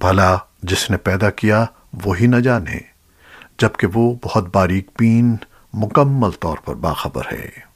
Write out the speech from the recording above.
بھلا جس نے پیدا کیا، وہی نہ جانے، جبکہ وہ بہت باریک بین مکمل طور پر باخبر ہے۔